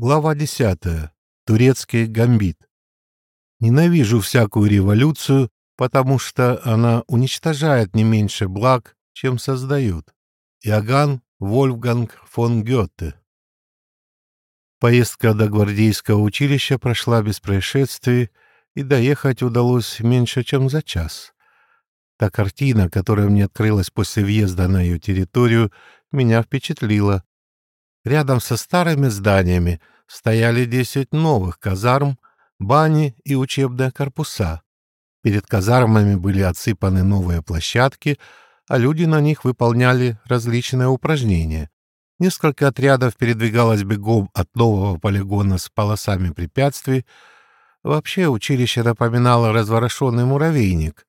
Глава 10. Турецкий гамбит. Ненавижу всякую революцию, потому что она уничтожает не меньше благ, чем создает. Иоганн Вольфганг фон Гёте. Поездка до гвардейского училища прошла без происшествий, и доехать удалось меньше, чем за час. Та картина, которая мне открылась после въезда на ее территорию, меня впечатлила. Рядом со старыми зданиями стояли десять новых казарм, бани и учебные корпуса. Перед казармами были отсыпаны новые площадки, а люди на них выполняли различные упражнения. Несколько отрядов передвигалось бегом от нового полигона с полосами препятствий. Вообще училище напоминало разворошенный муравейник.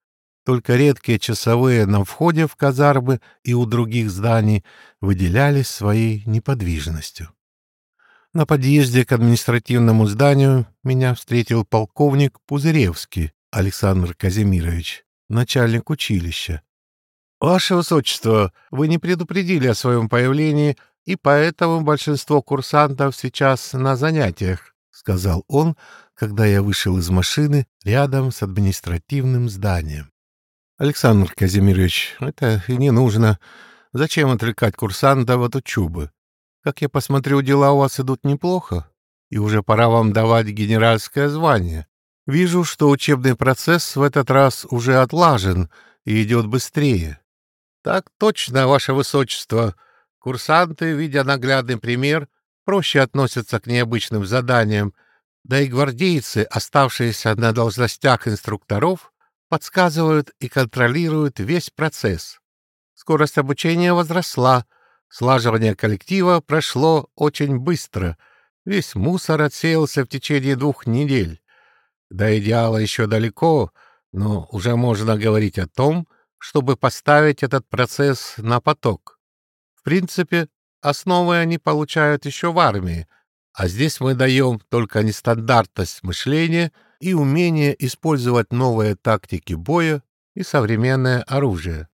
Только редкие часовые на входе в казармы и у других зданий выделялись своей неподвижностью. На подъезде к административному зданию меня встретил полковник Пузыревский Александр Казимирович, начальник училища. «Ваше Высочество, вы не предупредили о своем появлении, и поэтому большинство курсантов сейчас на занятиях», — сказал он, когда я вышел из машины рядом с административным зданием. Александр Казимирович, это и не нужно. Зачем отвлекать курсантов от учебы? Как я посмотрю, дела у вас идут неплохо, и уже пора вам давать генеральское звание. Вижу, что учебный процесс в этот раз уже отлажен и идет быстрее. Так точно, ваше высочество. Курсанты, видя наглядный пример, проще относятся к необычным заданиям, да и гвардейцы, оставшиеся на должностях инструкторов, подсказывают и контролируют весь процесс. Скорость обучения возросла, слаживание коллектива прошло очень быстро, весь мусор отсеялся в течение двух недель. До идеала еще далеко, но уже можно говорить о том, чтобы поставить этот процесс на поток. В принципе, основы они получают еще в армии, а здесь мы даем только нестандартность мышления — и умение использовать новые тактики боя и современное оружие.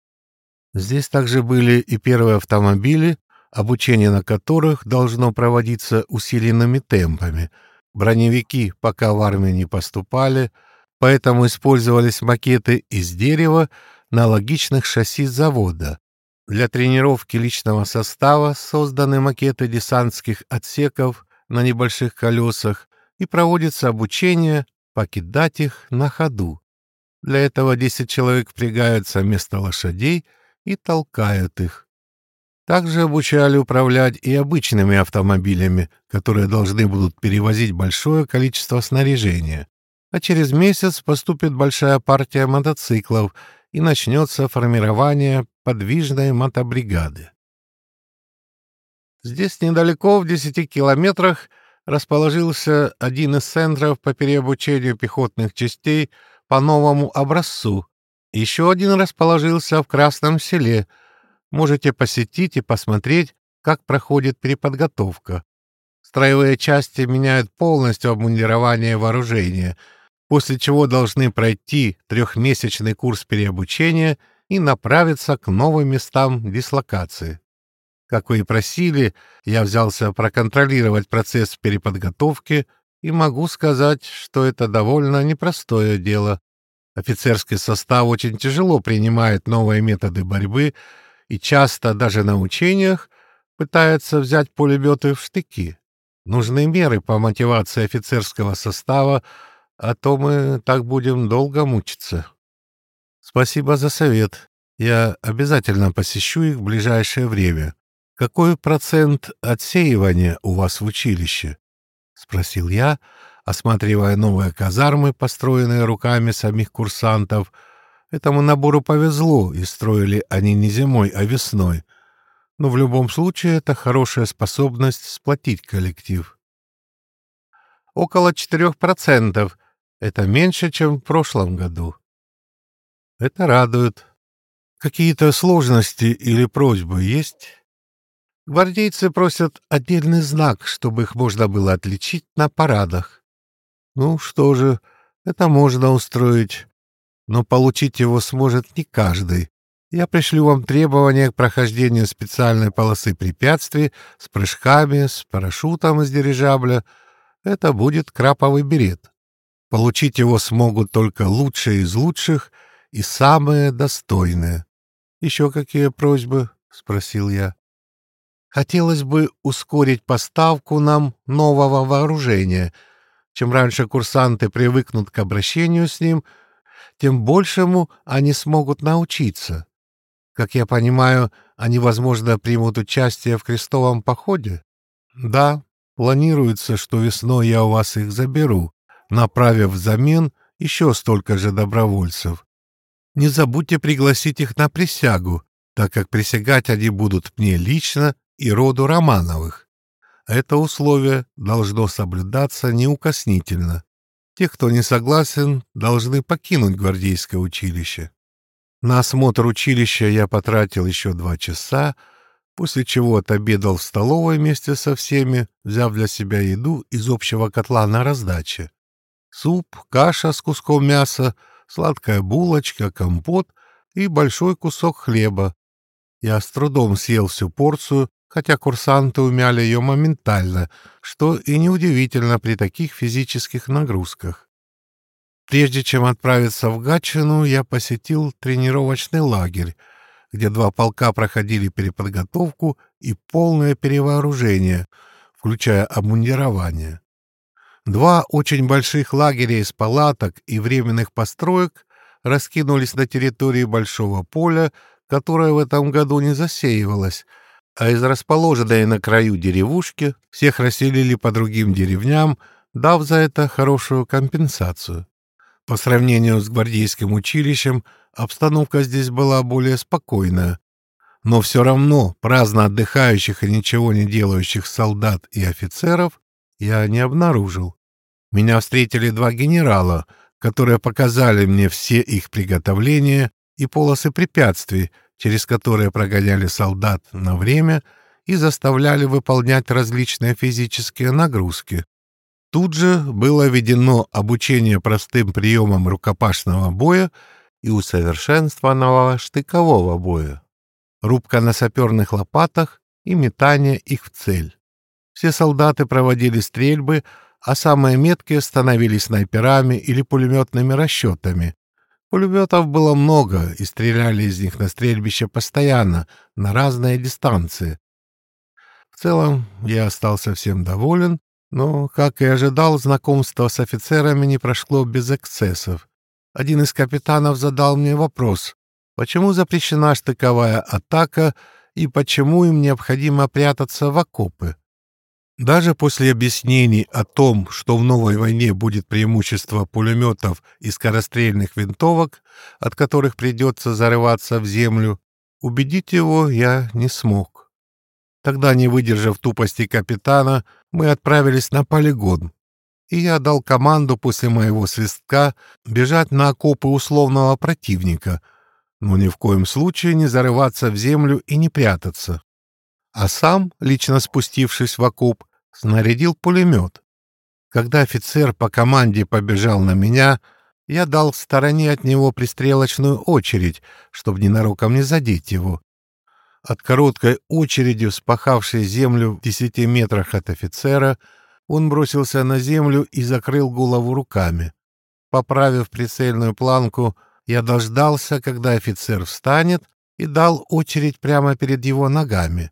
Здесь также были и первые автомобили, обучение на которых должно проводиться усиленными темпами. Броневики пока в армию не поступали, поэтому использовались макеты из дерева на логичных шасси завода. Для тренировки личного состава созданы макеты десантских отсеков на небольших колесах и проводится обучение покидать их на ходу. Для этого десять человек впрягаются вместо лошадей и толкают их. Также обучали управлять и обычными автомобилями, которые должны будут перевозить большое количество снаряжения. А через месяц поступит большая партия мотоциклов и начнется формирование подвижной мотобригады. Здесь недалеко, в десяти километрах, расположился один из центров по переобучению пехотных частей по новому образцу. Еще один расположился в Красном селе. Можете посетить и посмотреть, как проходит переподготовка. Строевые части меняют полностью обмундирование вооружения, после чего должны пройти трехмесячный курс переобучения и направиться к новым местам дислокации. Как вы и просили, я взялся проконтролировать процесс переподготовки и могу сказать, что это довольно непростое дело. Офицерский состав очень тяжело принимает новые методы борьбы и часто даже на учениях пытается взять пулеметы в штыки. Нужны меры по мотивации офицерского состава, а то мы так будем долго мучиться. Спасибо за совет. Я обязательно посещу их в ближайшее время. «Какой процент отсеивания у вас в училище?» — спросил я, осматривая новые казармы, построенные руками самих курсантов. Этому набору повезло, и строили они не зимой, а весной. Но в любом случае это хорошая способность сплотить коллектив. Около четырех процентов. Это меньше, чем в прошлом году. Это радует. Какие-то сложности или просьбы есть? Гвардейцы просят отдельный знак, чтобы их можно было отличить на парадах. Ну что же, это можно устроить, но получить его сможет не каждый. Я пришлю вам требования к прохождению специальной полосы препятствий с прыжками, с парашютом из дирижабля. Это будет краповый берет. Получить его смогут только лучшие из лучших и самые достойные. Еще какие просьбы? — спросил я. Хотелось бы ускорить поставку нам нового вооружения. Чем раньше курсанты привыкнут к обращению с ним, тем большему они смогут научиться. Как я понимаю, они, возможно, примут участие в крестовом походе? Да, планируется, что весной я у вас их заберу, направив взамен еще столько же добровольцев. Не забудьте пригласить их на присягу, так как присягать они будут мне лично и роду Романовых. Это условие должно соблюдаться неукоснительно. Те, кто не согласен, должны покинуть гвардейское училище. На осмотр училища я потратил еще два часа, после чего отобедал в столовой вместе со всеми, взяв для себя еду из общего котла на раздаче. Суп, каша с куском мяса, сладкая булочка, компот и большой кусок хлеба. Я с трудом съел всю порцию, хотя курсанты умяли ее моментально, что и неудивительно при таких физических нагрузках. Прежде чем отправиться в Гатчину, я посетил тренировочный лагерь, где два полка проходили переподготовку и полное перевооружение, включая обмундирование. Два очень больших лагеря из палаток и временных построек раскинулись на территории большого поля, которое в этом году не засеивалось, а из расположенной на краю деревушки всех расселили по другим деревням, дав за это хорошую компенсацию. По сравнению с гвардейским училищем, обстановка здесь была более спокойная. Но все равно праздно отдыхающих и ничего не делающих солдат и офицеров я не обнаружил. Меня встретили два генерала, которые показали мне все их приготовления и полосы препятствий, через которые прогоняли солдат на время и заставляли выполнять различные физические нагрузки, Тут же было введено обучение простым приемам рукопашного боя и усовершенствованного штыкового боя, рубка на саперных лопатах и метание их в цель. Все солдаты проводили стрельбы, а самые меткие становились снайперами или пулеметными расчетами. Пулеметов было много, и стреляли из них на стрельбище постоянно, на разные дистанции. В целом, я остался всем доволен но, как и ожидал, знакомство с офицерами не прошло без эксцессов. Один из капитанов задал мне вопрос, почему запрещена штыковая атака и почему им необходимо прятаться в окопы. Даже после объяснений о том, что в новой войне будет преимущество пулеметов и скорострельных винтовок, от которых придется зарываться в землю, убедить его я не смог. Тогда, не выдержав тупости капитана, мы отправились на полигон. И я дал команду после моего свистка бежать на окопы условного противника, но ни в коем случае не зарываться в землю и не прятаться. А сам, лично спустившись в окоп, снарядил пулемет. Когда офицер по команде побежал на меня, я дал в стороне от него пристрелочную очередь, чтобы ненароком не задеть его. От короткой очереди, вспахавшей землю в десяти метрах от офицера, он бросился на землю и закрыл голову руками. Поправив прицельную планку, я дождался, когда офицер встанет, и дал очередь прямо перед его ногами,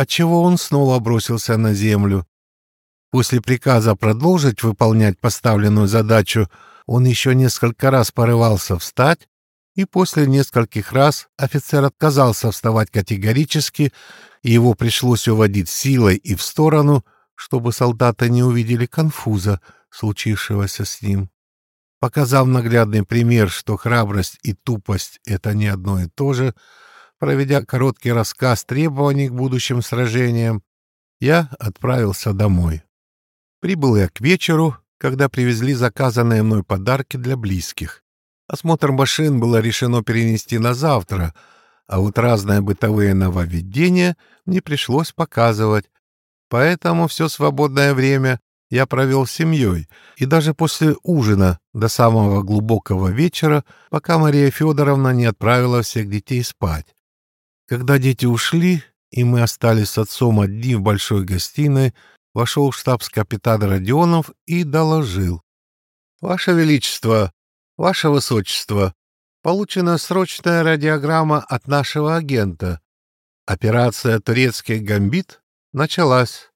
отчего он снова бросился на землю. После приказа продолжить выполнять поставленную задачу он еще несколько раз порывался встать, и после нескольких раз офицер отказался вставать категорически, и его пришлось уводить силой и в сторону, чтобы солдаты не увидели конфуза, случившегося с ним. Показав наглядный пример, что храбрость и тупость — это не одно и то же, проведя короткий рассказ требований к будущим сражениям, я отправился домой. Прибыл я к вечеру, когда привезли заказанные мной подарки для близких. Осмотр машин было решено перенести на завтра, а вот разные бытовые нововведения мне пришлось показывать. Поэтому все свободное время я провел с семьей, и даже после ужина до самого глубокого вечера, пока Мария Федоровна не отправила всех детей спать. Когда дети ушли, и мы остались с отцом одни в большой гостиной, вошел штабс-капитан Родионов и доложил. «Ваше Величество, Ваше Высочество, получена срочная радиограмма от нашего агента. Операция «Турецкий гамбит» началась.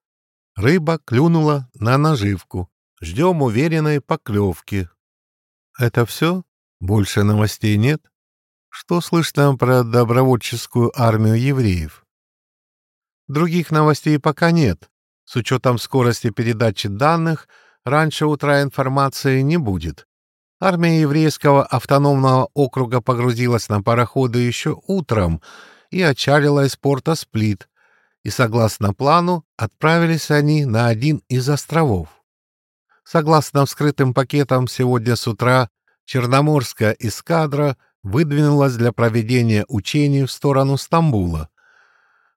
Рыба клюнула на наживку. Ждем уверенной поклевки. Это все? Больше новостей нет? Что слышно про добровольческую армию евреев? Других новостей пока нет. С учетом скорости передачи данных, раньше утра информации не будет. Армия еврейского автономного округа погрузилась на пароходы еще утром и отчалила из порта Сплит, и, согласно плану, отправились они на один из островов. Согласно вскрытым пакетам, сегодня с утра Черноморская эскадра выдвинулась для проведения учений в сторону Стамбула.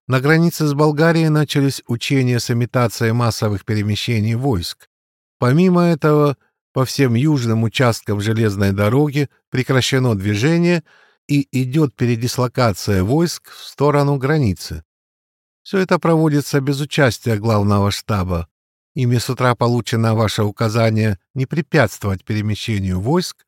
На границе с Болгарией начались учения с имитацией массовых перемещений войск. Помимо этого, по всем южным участкам железной дороги прекращено движение и идет передислокация войск в сторону границы. Все это проводится без участия главного штаба. Ими с утра получено ваше указание не препятствовать перемещению войск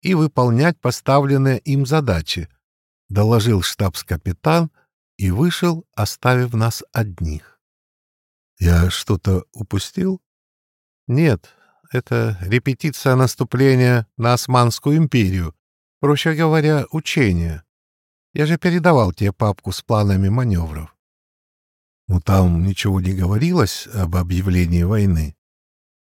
и выполнять поставленные им задачи, — доложил штабс-капитан и вышел, оставив нас одних. — Я что-то упустил? — Нет, это репетиция наступления на Османскую империю, проще говоря, учение. Я же передавал тебе папку с планами маневров. Ну, там ничего не говорилось об объявлении войны.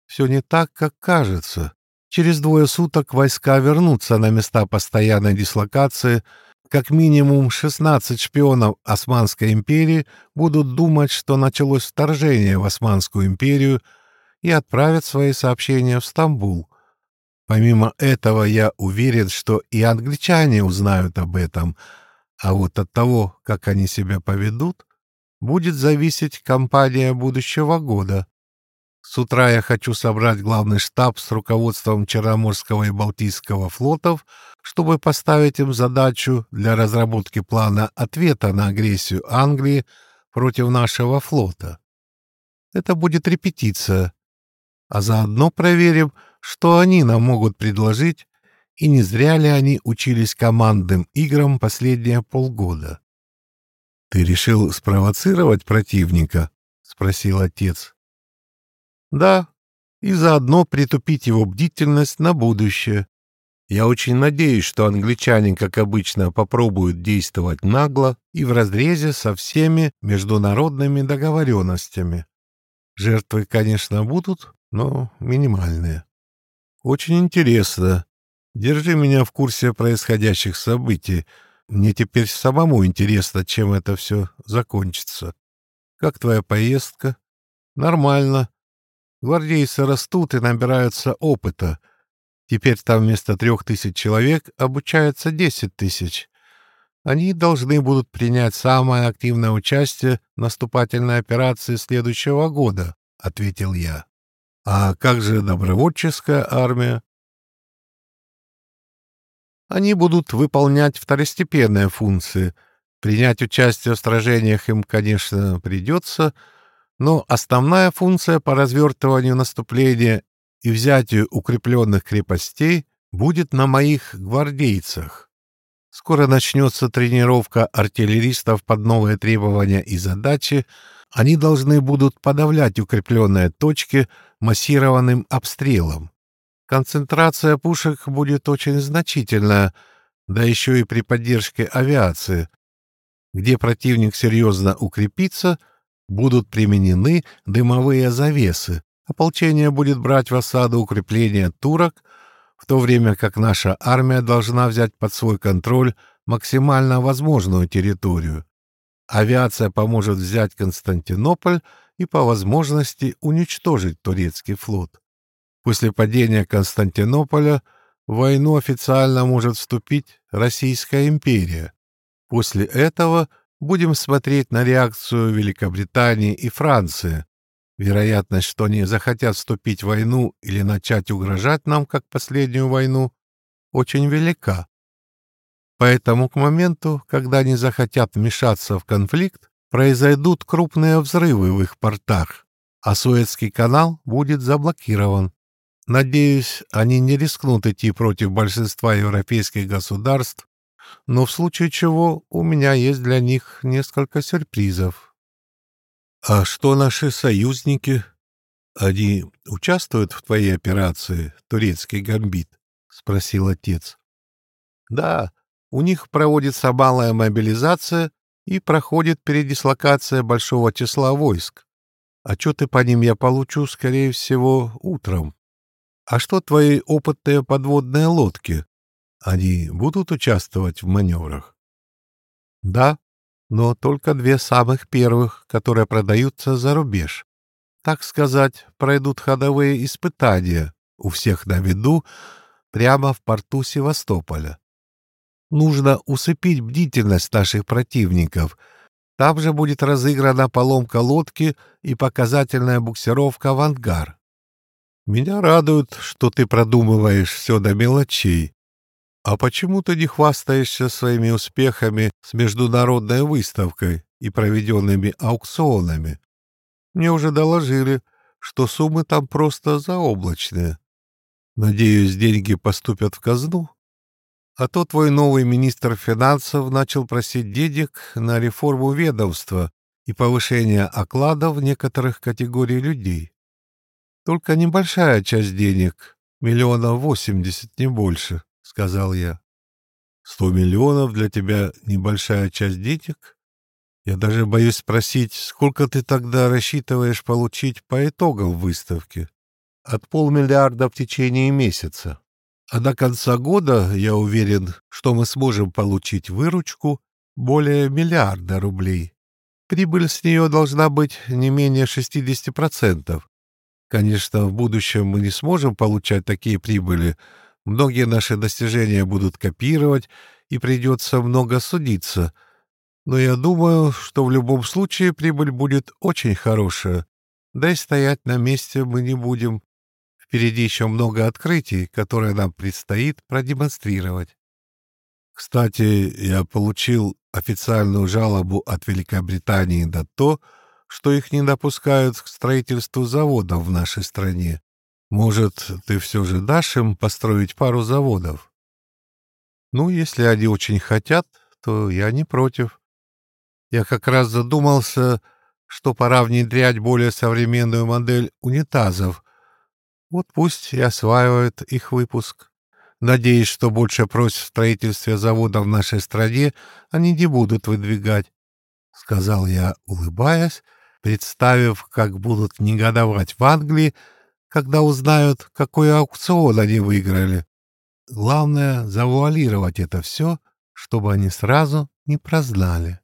Все не так, как кажется. Через двое суток войска вернутся на места постоянной дислокации. Как минимум 16 шпионов Османской империи будут думать, что началось вторжение в Османскую империю и отправят свои сообщения в Стамбул. Помимо этого, я уверен, что и англичане узнают об этом, а вот от того, как они себя поведут, будет зависеть кампания будущего года. С утра я хочу собрать главный штаб с руководством Черноморского и Балтийского флотов, чтобы поставить им задачу для разработки плана ответа на агрессию Англии против нашего флота. Это будет репетиция, а заодно проверим, что они нам могут предложить, и не зря ли они учились командным играм последние полгода. «Ты решил спровоцировать противника?» — спросил отец. «Да, и заодно притупить его бдительность на будущее. Я очень надеюсь, что англичане, как обычно, попробуют действовать нагло и в разрезе со всеми международными договоренностями. Жертвы, конечно, будут, но минимальные. Очень интересно. Держи меня в курсе происходящих событий, мне теперь самому интересно, чем это все закончится. Как твоя поездка? Нормально. Гвардейцы растут и набираются опыта. Теперь там вместо трех тысяч человек обучается десять тысяч. Они должны будут принять самое активное участие в наступательной операции следующего года, — ответил я. А как же добровольческая армия? Они будут выполнять второстепенные функции. Принять участие в сражениях им, конечно, придется, но основная функция по развертыванию наступления и взятию укрепленных крепостей будет на моих гвардейцах. Скоро начнется тренировка артиллеристов под новые требования и задачи. Они должны будут подавлять укрепленные точки массированным обстрелом. Концентрация пушек будет очень значительная, да еще и при поддержке авиации. Где противник серьезно укрепится, будут применены дымовые завесы. Ополчение будет брать в осаду укрепления турок, в то время как наша армия должна взять под свой контроль максимально возможную территорию. Авиация поможет взять Константинополь и по возможности уничтожить турецкий флот. После падения Константинополя в войну официально может вступить Российская империя. После этого будем смотреть на реакцию Великобритании и Франции. Вероятность, что они захотят вступить в войну или начать угрожать нам, как последнюю войну, очень велика. Поэтому к моменту, когда они захотят вмешаться в конфликт, произойдут крупные взрывы в их портах, а Суэцкий канал будет заблокирован. Надеюсь, они не рискнут идти против большинства европейских государств, но в случае чего у меня есть для них несколько сюрпризов. А что наши союзники? Они участвуют в твоей операции «Турецкий гамбит»? — спросил отец. Да, у них проводится малая мобилизация и проходит передислокация большого числа войск. Отчеты по ним я получу, скорее всего, утром. А что твои опытные подводные лодки? Они будут участвовать в маневрах? Да, но только две самых первых, которые продаются за рубеж. Так сказать, пройдут ходовые испытания у всех на виду прямо в порту Севастополя. Нужно усыпить бдительность наших противников. Там же будет разыграна поломка лодки и показательная буксировка в ангар. Меня радует, что ты продумываешь все до мелочей. А почему ты не хвастаешься своими успехами с международной выставкой и проведенными аукционами? Мне уже доложили, что суммы там просто заоблачные. Надеюсь, деньги поступят в казну? А то твой новый министр финансов начал просить денег на реформу ведомства и повышение окладов некоторых категорий людей. Только небольшая часть денег, миллионов восемьдесят, не больше, — сказал я. Сто миллионов для тебя небольшая часть денег? Я даже боюсь спросить, сколько ты тогда рассчитываешь получить по итогам выставки? От полмиллиарда в течение месяца. А до конца года, я уверен, что мы сможем получить выручку более миллиарда рублей. Прибыль с нее должна быть не менее 60%, Конечно, в будущем мы не сможем получать такие прибыли. Многие наши достижения будут копировать, и придется много судиться. Но я думаю, что в любом случае прибыль будет очень хорошая. Да и стоять на месте мы не будем. Впереди еще много открытий, которые нам предстоит продемонстрировать. Кстати, я получил официальную жалобу от Великобритании на то, что их не допускают к строительству заводов в нашей стране. Может, ты все же дашь им построить пару заводов? Ну, если они очень хотят, то я не против. Я как раз задумался, что пора внедрять более современную модель унитазов. Вот пусть и осваивают их выпуск. Надеюсь, что больше просьб в строительстве завода в нашей стране они не будут выдвигать, — сказал я, улыбаясь, представив, как будут негодовать в Англии, когда узнают, какой аукцион они выиграли. Главное — завуалировать это все, чтобы они сразу не прознали.